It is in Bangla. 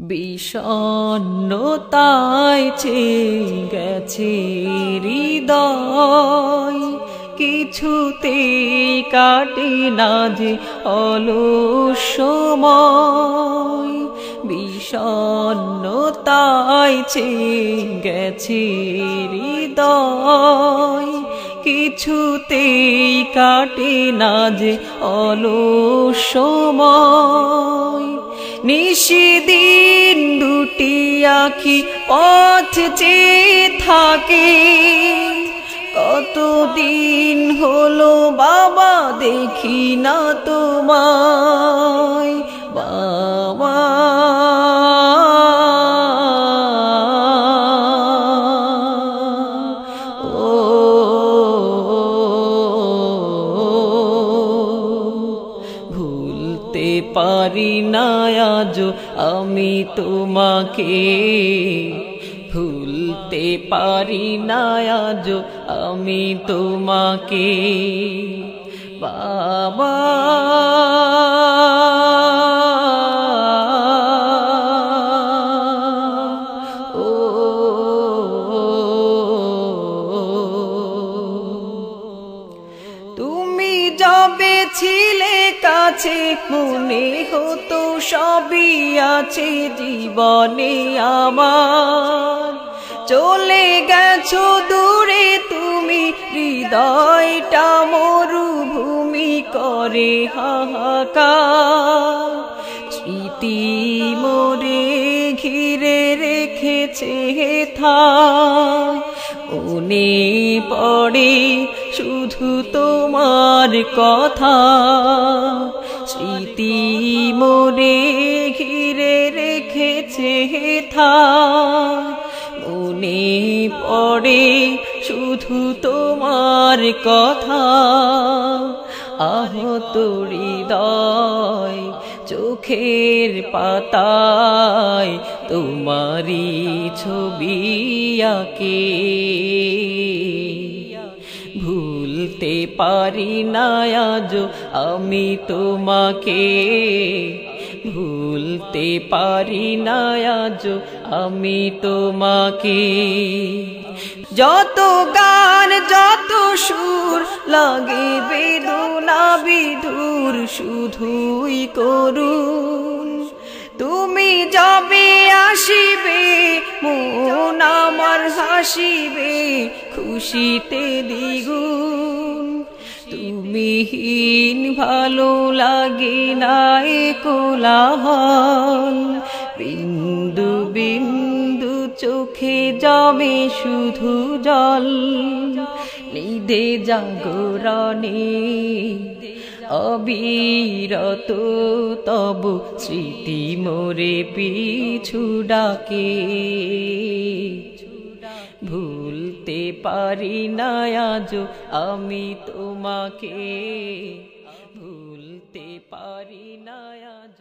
বিষণ্নতায় চেয়ে গেছে হৃদয়। কিছুতে কাটে না যে অলস সময় বিষণ্নতায় চেয়ে গেছে হৃদয়। কিছুতেই কাটে না যে অলস সময় নিশিদিন দুটি আখি পথ চেয়ে থাকে। কতদিন হলো বাবা দেখি না তোমায়। বাবা পারি না আজ আমি তোমাকে। ভুলতে পারি না আজ আমি তোমাকে। বাবা যবে ছিলে কাছে? মনে হতো সবই আছে জীবনে আমার। চলে গেছো দূরে তুমি, হৃদয়টা মরুভূমি করে হাহাকার। স্মৃতি মোরে ঘিরে রেখেছে থা মনে পড়ে শুধু তোমার কথা। স্মৃতি মনে ঘিরে রেখেছে থা মনে পড়ে শুধু তোমার কথা। আহত হৃদয় চোখের পাতায় তোমারি ছবি আঁকে। ভুলতে পারি না আজ আমি তোমাকে। ভুলতে পারি না আজ আমি তোমাকে। যত গান লাগে বেদনা বিধুর শুধুই করুন তুমি যবে আসিবে, মন আমার হাসিবে, খুশিতে দ্বিগুণ। তুমিহীন ভালো লাগে না কোলাহল। বিন্দু বিন্দু চোখে জমে শুধু জল। নিদে জাগরণে অবিরত তব স্মৃতি মোরে পিছু ডাকে। ভুলতে পারি না আজ আমি তোমাকে। ভুলতে পারি না আজ